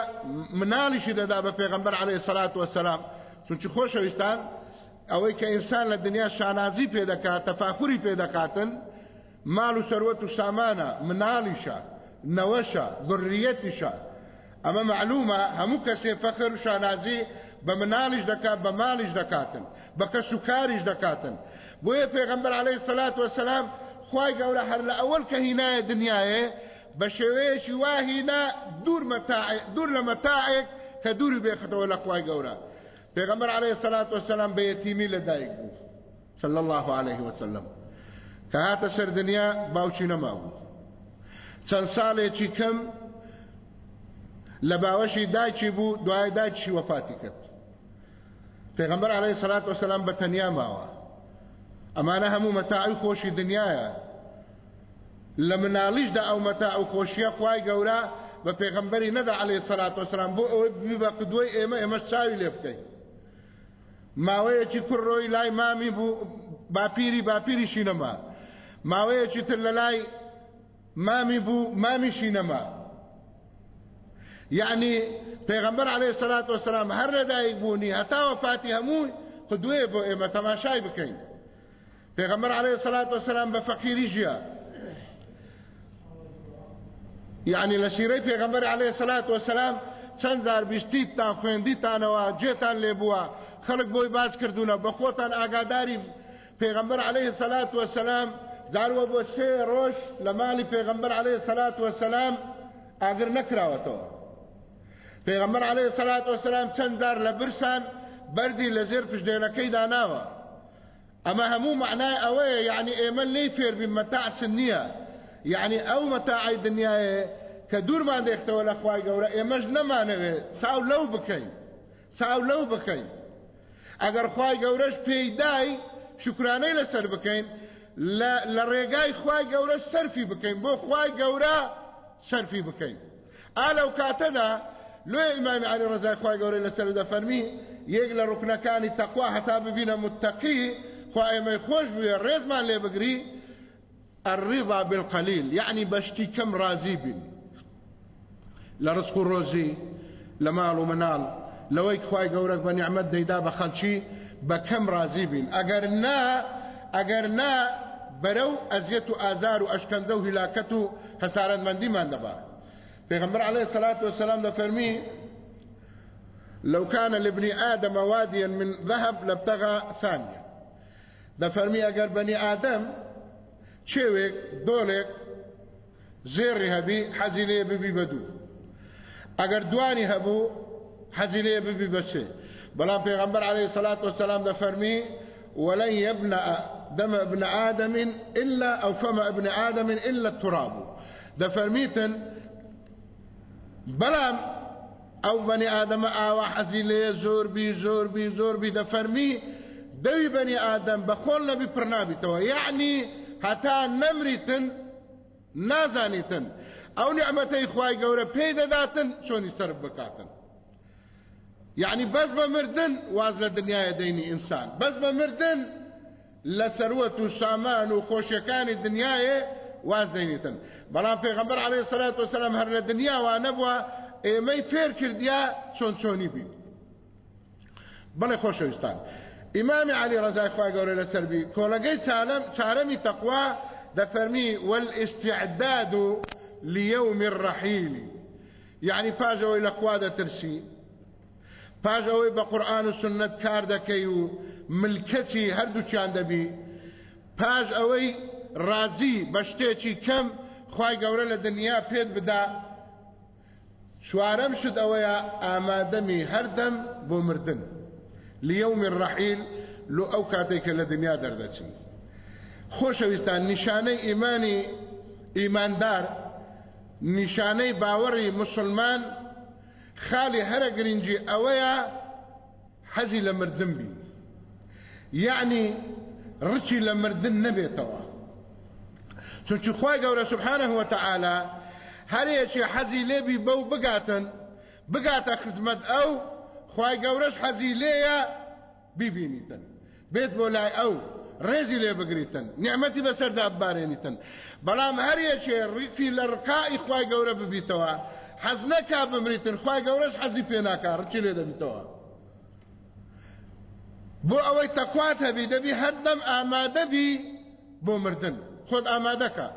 مناڵیشی دەدا بە پێغمبەر عليه سلات وسلام چونچی خۆشەویستان ئەوەی کە ئینسان لە دنیا شانازی پێ دەکات تەفاخوری دەکاتن ماڵ و سەروەت و سامانە مناڵیشە نەوەشە ذڕیەتیشە ئەمە معلومە هەموو کەسێ فەخر و شانازی بە مناڵیش دەکات بە ماڵیش دەکاتن بە کەس و کاریش دەکاتن. بۆیە پێغەمبەر عليه سلات وسلام خوای گەورە هەر لە ئەوەل کە هینایە دنیاە بە شێوەیەکی واهینا دوور لە مەتاعێک کە دووری بێخەتەوە لە خوای گەورە. پێغەمبەر عليه الصلاة والسلام بە یەتیمی لەدایک بوو صلى الله عليه وسلم. کە هاتە سەر دنیا باوکی نەمابوو. چەند ساڵێکی کەم لە باوەشی دایکی بوو دوای دایکی وەفاتی کرد. پێغەمبەر عليه الصلاة والسلام بە تەنیا ماوە. ئەمانە هەموو مەتاعی خۆشی دنیاە لە مناڵیشدا ئەو مەتاع و خۆشیە خوای گەورە بە پێغەمبەری نەدا عليه الصلاة والسلام بۆ ئەوەی بی بە قدوەی ئێمە ئێمە چاوی لێ بکەین ماوەیەکی کوڕۆی لای مامی بوو باپیری باپیریشی نەما ماوەیەکی تر لە لای مامی بوو مامیشی نەما یعنی پێغەمبەر عليه الصلاة والسلام هەر لەدایک بوونی هەتا وفاتی هەمووی قدوەیە بۆ ئێمە تەماشای بکەین پێغەمبەر عليه الصلاة والسلام بە فەقیری ژیا يعني لسيري پیغمبر عليه الصلاة والسلام چەند جار بیستیتان خوێندیتانەوە جێتان لێ بووە خەڵک بۆی باس کردوونە بە خۆتان ئاگاداری پێغمبەر عليه الصلاة والسلام داروە بۆ سێ ڕۆژ لە مالی پێغمبەر عليه الصلاة والسلام ئاگر نەکراوەتەوە پێغمبەر عليه الصلاة والسلام چەند جار لە برسان بەردی لە زێر پشتێنەکەی داناوە. ئەمە هەموو معنای ئەوەیە یعنی ئێمە لی فێر بین مەتاع سن نییە یعنی ئەو مەتاعی دنیاە کە دوورمان دێختەوە لە خوای گەورە ئێمەش نەمانەوێت چاو لەو بکەین چاو لەو بکەین ئەگەر خوای گەورەش پێیدای شکرانەی لەسەر بکەین. لە ڕێگای خوای گەورە سەرفی بکەین. بۆ خوای گەورە سەرفی بکەین ئالەو کاتەدا لۆ ئیمامی علی ڕزای خوای گەورەی لەسەر دەفەرمی یەک لە ڕوکنەکانی تەقوا هەتا ببینە متتەقی خوا ئێمەی خۆش بوێ ڕێزمان لێ بگری. الرضا بالقليل يعني بشتي كم رازي بين لرزق الروزي لمال ومنال لويك خواي قورك بنعمت ديدا بخلشي بكم رازي بين اقرنا اقرنا برو ازيت آذار واشكنده هلاكته خسارة من دي ما نبا پیغمبر عليه الصلاة والسلام ده فرمي لو كان لابن آدم واديا من ذهب لابتغى ثانية ده فرمي اقر بني آدم شێوێک دۆڵێک زێڕی هەبی حەزی لێ ببی بەدوو ئەگەر دوانی هەبوو حەزی لێ ببی بەسێ بەڵام پێغەمبەر عليه الصلاة والسلام دەفەرمی ولن يبنى دم ابن آدم إلا أو فم ابن آدم إلا التراب. دفرميتن بلام بەڵام ئەو بەنی ئادەمە ئاوا حەزی لێ زۆربی زۆربی زۆربی دەفەرمی دەوی بەنی ئادەم بە خۆل نەبی پرنابیتەوە یعنی هەتا نەمریتن نازانیتن. ئەو نعمەتەی خوای گەورە پێی دەداتن چۆنی سەر بکاتن. یعنی بەس بە مردن واز لە دنیاە دەینی ئینسان. بەس بە مردن لە سەروەت و سامان و خۆشیەکانی دنیاە واز دەینیتن بەڵام پێغمبەر عليه الصلاة والسلام هەر لە دنیا وا نەبووە ئێمەی فێر کردیا چۆن چۆنی بین بەڵێ خۆشەویستان. إمام علي رضاي خواي قوري لسربي كولغي تعلمي تقوى دفرمي والاستعداد ليوم الرحيل. يعني فاجوا إلى قوادة ترسي فاجوا بقرآن السنة كاردكي ملكتي هردو كان دبي پاش ئەوەی ڕازی بە شتێکی کەم خی گەورە لە دنیا پێت بدا. شوارەم شت ئەوەیە ئامادەمی هەردەم بۆ مردن. لیەومی ڕحیل لو ئەو کاتێککە لە دنیا دەردەچین خۆشەویستان نیشانەی ئیمانی ئیماندار نیشانەی باوەڕی مسلمان خالی هەرە گرنگجی ئەوەیە حەزی لە مردن بی یعنی ڕچی لە مردن نەبێتەوە. خواه گوره سبحانه وتعالى هر یچی حزی لبی بو بگاتن بگاتا خزمت او خوای گەورەش حەزی لێیە بیبینیتن. بێت بۆ لای ئەو ڕێزی لێ بگریتن نیعممەتی بەسەردا ببارێنیتن بەڵام هەریەکێ ڕیفی لە ڕقائی خوای گەورە ببیتەوە حەز نەکا بمریتن خوای گەورەش حەزی پێ ناکا ڕچی لێ دەبیتەوە. بۆ ئەوەی تەقوات هەبی دەبی هەردەم ئامادەبی بۆ مردن. خۆت ئامادەکە.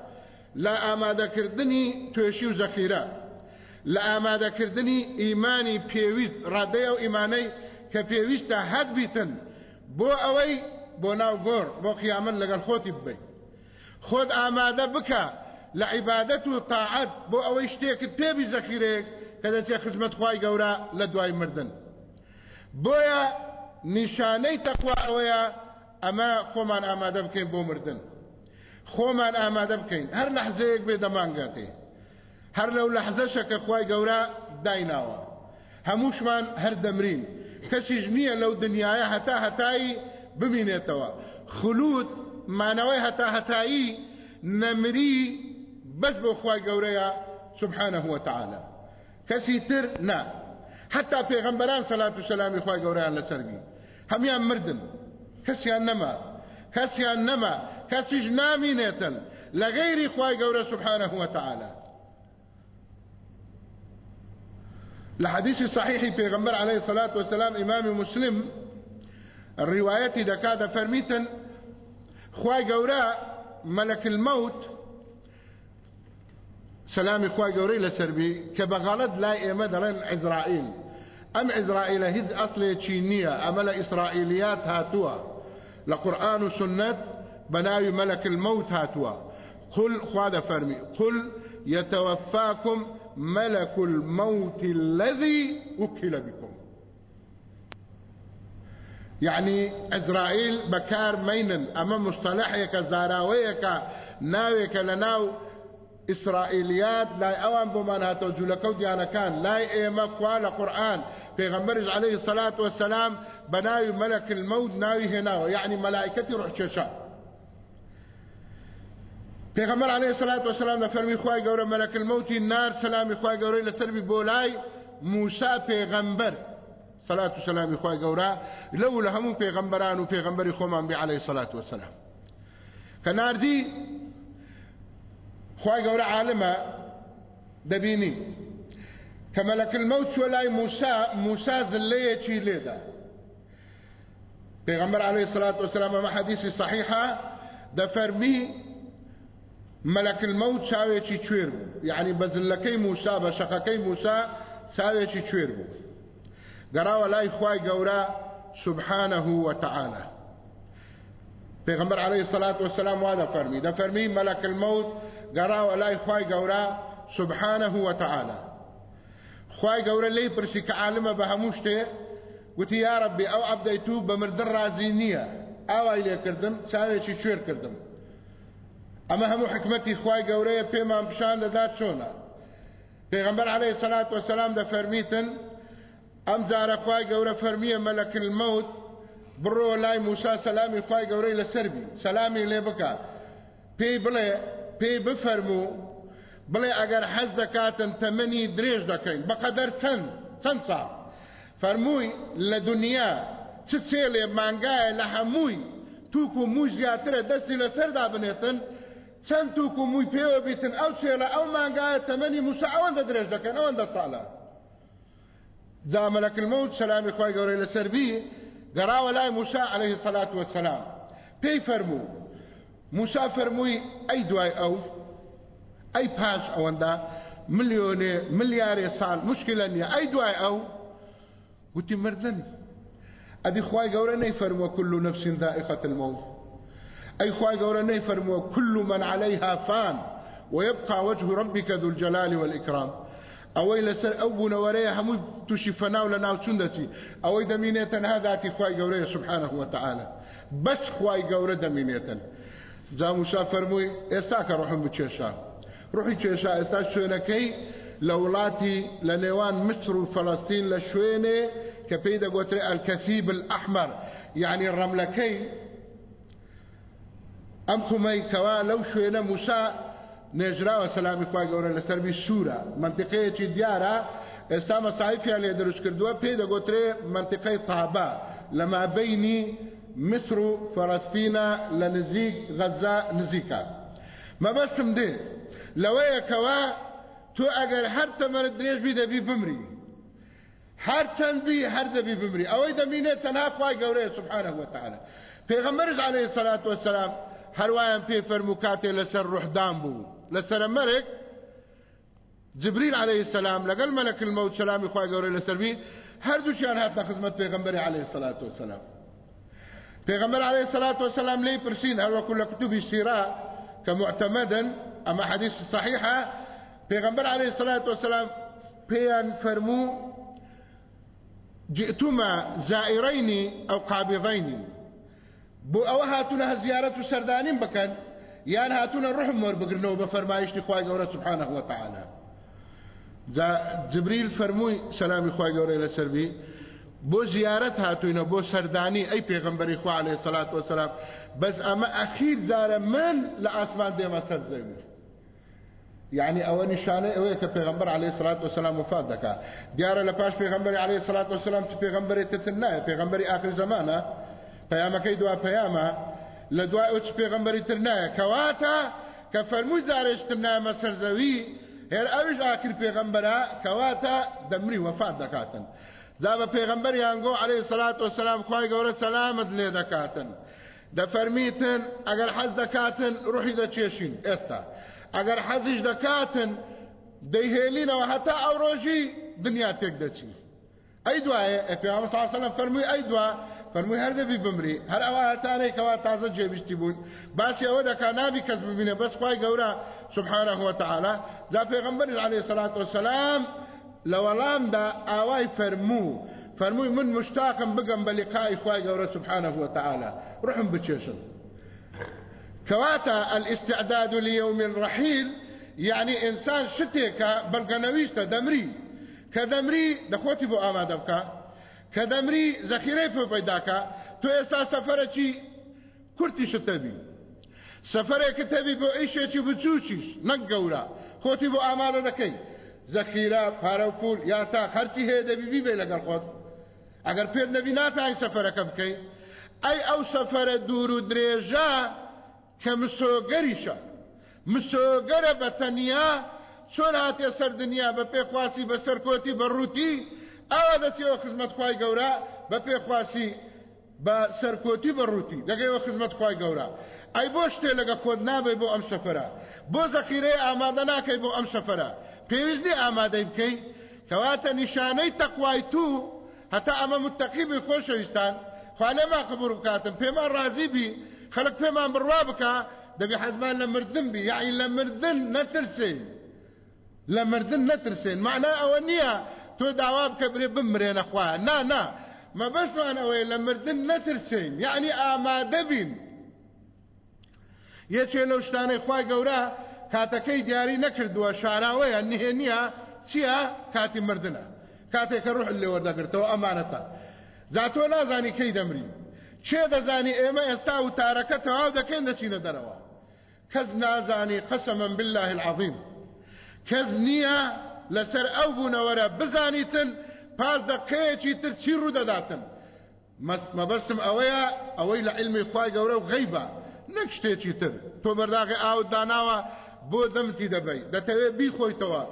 لا ئامادەکردنی توێشی و زەخیرە لە ئامادەکردنی ئیمانی پێویست ڕادەیە و ئیمانەی کە پێویستە هەد بیتن بۆ ئەوەی بۆ ناو گۆڕ بۆ قیامەت لەگەڵ خۆتی ببیت خۆت ئامادە بکە لە عیبادەت و تاعەت بۆ ئەوەی شتێکت پێبی زەخیرێک کە دەچێت خزمەت خوای گەورە لە دوای مردن. بۆیە نیشانەی تەخوا ئەوەیە ئەمە خۆمان ئامادە بکەین بۆ مردن. خۆمان ئامادە بکەین. هەر لەحزەیەک بێ دەمانگاتێ هەر لەو لەحزەشە کە خوای گەورە دایناوە. هەمووشمان هەر دەمرین. کەسیش نییە لەو دنیاە هەتا هەتایی ببینێتەوە. خلوت مانەوەی هەتا هەتایی نەمری بەس خوای گەورەیە سبحانه وتعالى کەسی تر نا. حتا پێغەمبەران سەلات و سەلامی خوای گەورەیان لەسەربی هەمیان مردن. کەسیان نەما. کەسیان نەما. کەسیش نامینێتن لە غەیری خوای گەورە سبحانه وتعالى. لحديث صحيح پیغمبر عليه الصلاة والسلام إمام مسلم الرواية دكاد فرميتا خواي قوراء ملك الموت سلام خواي قوري لسربي كبغلد لا ايما دلين عزرائيل أم عزرائيل هز اصل تشينية أم إسرائيليات هاتوا. لقرآن وسنة بناوي ملك الموت هاتوا. قل خواد فرمي قل يتوفاكم ملك الموت الذي وكل بكم. يعني إسرائيل بكار مينن أما مصطلحيك زاراويك ناويك لناو إسرائيليات لا أوان بمان هاتو جولكو ديانا كان لا إيما قوال قرآن. پیغمبر عليه الصلاة والسلام بناوي ملك الموت ناوي هناو يعني ملائكتي روح ششا پیغمبر علیه الصلاة والسلام فرمی خوای گەورە ملک الموت نار سلامی خوای گەورەی لەسەر بۆلای موسا پێغەمبەر صلاة وسلام خوای گەورە لەو لە هەموو پێغەمبەران و پێغەمبەری خۆمان بێ عليه الصلاة والسلام. کە ناردی خوای گەورە عالمە دەبینی کە مەلەک المەوت چوە لای موسا موسا زلەیەکی لێدا. پێغەمبەر عليه الصلاة والسلام ئەمە حەدیثی صحیحە دەفەرمی ملك الموت چاوێکی کوێر بوو یعنی بەزلەکەی موسا شەقەکەی موسا چاوێکی کوێر بوو گەڕاوە لای خوای گەورە سبحانه وتعالى. پیغمبر عليه الصلاة والسلام وادا فرمي دا فرمي ملك الموت قراوة لا خواي قورا سبحانه وتعالى. خواي قورا لي برسي كعالمة بهموشته قلت يا ربي أو عبديتو بمردر رازينية أو ايلي كردم ساوي شوير كردم ئەمە هەموو حکمەتی خی گەورەیە پێمان پیشان دەدات چۆنە؟ پێغمبەر عليه سلات وسلام دەفەرمیتن ئەم جارە خی گەورە فەرمیە مەلەک المەوت بڕۆ لای موسا سەلامی خی گەورەی لەسەربی سەلامی لێ بکە پێی بڵێ پێی بفەرموو بڵێ ئەگەر حەز دەکاتن تەمەنی درێژ دەکەین. بەقەدەر چەند چەند ساڵ؟ فەرمووی لە دنیا چ چێڵێ مانگایە لە هەمووی تووک و موش زیاترە دەستی لەسەردا بنێتن چەند تووک و مووی پێوە بیتن ئەو چێلە ئەو مانگایە تەمەنی موسا ئەوەندە درێژ دەکەن ئەوەندە ساڵە جا ملك الموت سلامي خوای گەورەی لەسەر بی گەڕاوە لای موسا عليه الصلاة والسلام پێی فەرموو موسا فەرمووی ئەی دوای ئەو ئەی پاش ئەوەندە ملیۆنێ ملیارێ ساڵ مشکلە نییە ئەی دوای ئەو گوتی مردن ئەدی خوای گەورە نەیفەرمووە كل نفس ذائقة الموت أي خواهي قولنا فرموا كل من عليها فان ويبقى وجه ربك ذو الجلال والإكرام. أوي لسر أبو نوريه همو تشفنا ولنا وسندتي أوي دمينية هذا خواهي قولنا سبحانه وتعالى. بس خواهي قولنا دمينية جا موسى فرموي بچێشا ڕحی کێشا ئێستا شوێنەکەی لە وڵاتی لە نێوان مصر و فەڵستین لە شوێنێ کە پێی دەگوترێ ئەلکەسیب الأحمر. یعنی ڕەملەکەی ئەم خومەیکەوا لەو شوێنە موسا نێژراوە سەلامی خوای گەورە لەسەربی سوورە منطقەیەکی دیارە ئێستا مەسایفیان لێ دروست کردووە پێی دەگوترێ منطقەی تابا لە مابینی مصر و فەڕستینە لە نزیک غەزا نزیکە مەبەستم دێ لەوەیەکەوە تۆ ئەگەر هەر تەمەرت درێژبی دەبی بمری. هەر چەندبی هەر دەبی بمری. ئەوەی دەمینێت تەنها خوای گەورەیە سبحانه وتعالى پێغەمبەرش عليه الصلاة والسلام هەروایان پێ فەرمو کاتێ لەسەر ڕوحدان بوو. لەسرە مەرێک جبريل عليه السلام لقل ملك الموت سلامي خواه قوري لسربي هر دوشيان هاتنا خدمت پیغمبر عليه الصلاة والسلام پیغمبر عليه الصلاة والسلام لي پرسين هل وكل كتب السيرة كمعتمدا أما حديث صحيحة پیغمبر عليه الصلاة والسلام بيان فرمو جئتما زائرين أو قابضين بو أو هاتنا زيارة سردانين بكن يان هاتنا الروح مور بقرنو بفرمايش لخواي قورة سبحانه وتعالى. جبريل فرموي سلامي خواي قورة لسربي بو زیارت هاتوینە بۆ سەردانی ئەی پێغمبەری خوا عليه الصلاة والسلام بەس ئەمە ئەخیر جارە من لە ئاسمان دێمە سەر زەوی يعني ئەوە نیشانە ئەوەیە کە پێغمبەر عليه الصلاة والسلام وفات دەکا دیارە لە پاش پێغمبەری عليه الصلاة والسلام چ پێغمبەری تتر نایە پێغمبەری آخر زمانە پەیامەکەی دوا پەیامە لە دوای ئەو چ پێغمبەری تر نایە. کەواتە کە فەرمووی زارێشتر نامە سەرزەوی هێر ئەوش آخر پێغمبەرە کەواتە دەمری وفات دەکاتن. دا بە پێغمبەریان گۆ عليه سلات و سلام خی گەورە سەلامت لێ دەکاتن. دەفەرمیتن ئەگەر حەز دەکاتن ڕوحی دەچێشین. ئێستا ئەگەر حەزیش دەکاتن دەیهێلینەوە هەتا ئەو ڕۆژی دنیا تێک دەچی ئەی دوایە ئەپیام ساسەلم فەرمووی ئەی دوا فەرمووی هەر دەبی بمری هەر ئەوە هەتانەی کەوا تازە جێبیشتی بوون. باسی ئەوە دەکا نابی کەس ببینێ بەس خی گەورە سبحانه وتعالى ذا پێغمبەری عليه الصلاة والسلام لولام دا آواي فرمو فرمو من مشتاقا بقم بلقاء إخوائي قورة سبحانه وتعالى روحهم بتشيشن كواتا الاستعداد ليوم الرحيل يعني إنسان شتيكا بلقنويشتا دمري كدمري دخوتي بو آماده بكا كدمري ذخيره في بيداكا تو استا سفره چی شتبي سفره كتبي بو ايشه چی بچوچيش نق قورا خوتي بو آماده دكي زەخیرە پارە و پول یا تا خەرچی هەیە دەبیبی بێ لەگەڵ خۆت. ئەگەر پێت نەبی ناتانی سەفەرەکە بکەیت ئەی ئەو سەفەرە دوور و درێژە کە مسۆگەریشە مسۆگەرە بە تەنیا چۆن هاتێ سەر دنیا؟ بە پێخواسی بەسەر کۆتی بەڕووتی ئەوە دەچێەوە خزمەت خی گەورە بە پێخواسی بە سەرکۆتی بەڕووتی دەگەیەوە خزمەت خی گەورە. ئەی بۆ شتێ لەگە خۆت نابێ بۆ ئەم سەفرە. بۆ زەخیرەیە ئامادە ناکەی بۆ ئەم سەفرە. پێویستی ئامادەی بکەیت کەواتە نیشانەی تەقوای تو هەتا ئەمە متەقیبی خۆشەویستان خوا لێما قبول بکاتم. پێمان ڕازی بی خەڵک پێمان بڕوا بکە دەبی حەزمان لە مردن بی. یعنی لە مردن نەترسین. لە مردن نەترسین. معنە ئەوە نییە تۆ داوا بکە برێ بمرێنە خوا نا نا. مەبەشمان ئەوەی لە مردن نەترسین. یعنی ئامادە بین. یەکێ لەو شتانەی خوای گەورە کاتەکەی دیاری نەکردووە. شاراوەیە نهێنیە چییە؟ کاتی مردنە. کاتێک کە ڕوح لێ وەردەگرتەوە ئەمانەتە. زاتۆ نازانی کەی دەمری. چێ دەزانی ئێمە ئێستا و تارەکە تەواو دەکەین دەچینە دەرەوە؟ کەس نازانی قەسەمەن بالله العظیم. کەس نییە لەسەر ئەو بوونەوەرە بزانیتن پاس دەقەیەکی تر چی ڕوو دەداتن؟ مەبەستم ئەوەیە ئەوەی لە علمی خوای گەورە و غەیبە. نەک شتێکی تر. تۆ بەرداغی ئاوت داناوە بۆ دەمتی دەبەی. دەتەوێت بیخۆیتەوە.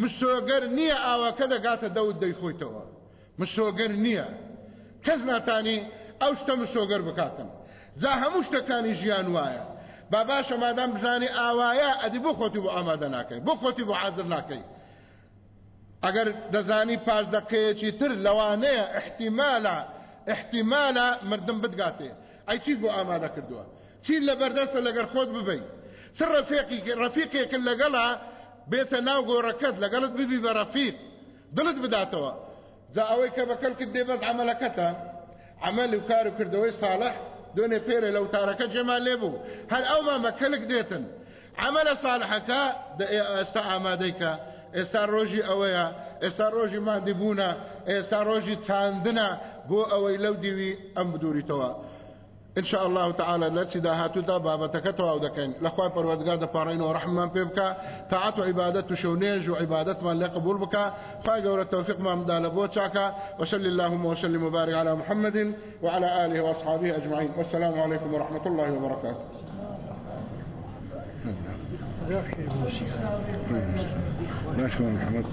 مشۆگەر نییە ئاواکە دەگاتە دەوت دەیخۆیتەوە. مشۆگەر نییە. کەس ناتانی ئەو شتە مشۆگەر بکاتن. زا هەموو شتەکانی ژیان وایە. با باشە مادام بزانی ئاوایە ئەدی بۆ خۆتی بۆ ئامادە ناکەی بۆ خۆتی بۆ حاضر ناکەی. ئەگەر دەزانی پاش دەقەیەکی تر لەوانەیە احتیمالە احتیمالە مردم بتگاتێ. ئەی چیت بۆ ئامادە کردووە؟ چی لە بەردەستە لەگەر خۆت ببەی؟ چ ڕفیقی ڕفیقێکن لەگەڵا بێتە ناو گۆڕەکەت لەگەڵت ببی بە ڕەفیق دڵت بداتەوە. جا ئەوەی کە بەکەلکت دێبەت عملەکەتە عمل و کار و کردەوەی ساڵح دونێ پێرە لەو تارەکە جێما لێبوو هەر ئەومان بەکەلک دێتن. عملە ساڵحەکە ئێستا ئامادەیکە روجي اويا استا روجي ما ديبونا استا روجي تاندنا بو اوي لو ديوي ام بدوري توا ان شاء الله تعالى لسدا هاتو دا بابتك تو أو دكين لخوا پروردگار د پارین أو رحمان پیبکا طاعت و عبادت شونیج و عبادت من لقبول بك خواجه ور التوفيق ما مدال بوچاكا وصلى اللهم وسلم وبارك على محمد وعلى آله واصحابه اجمعين والسلام عليكم ورحمه الله وبركاته ماشي محمد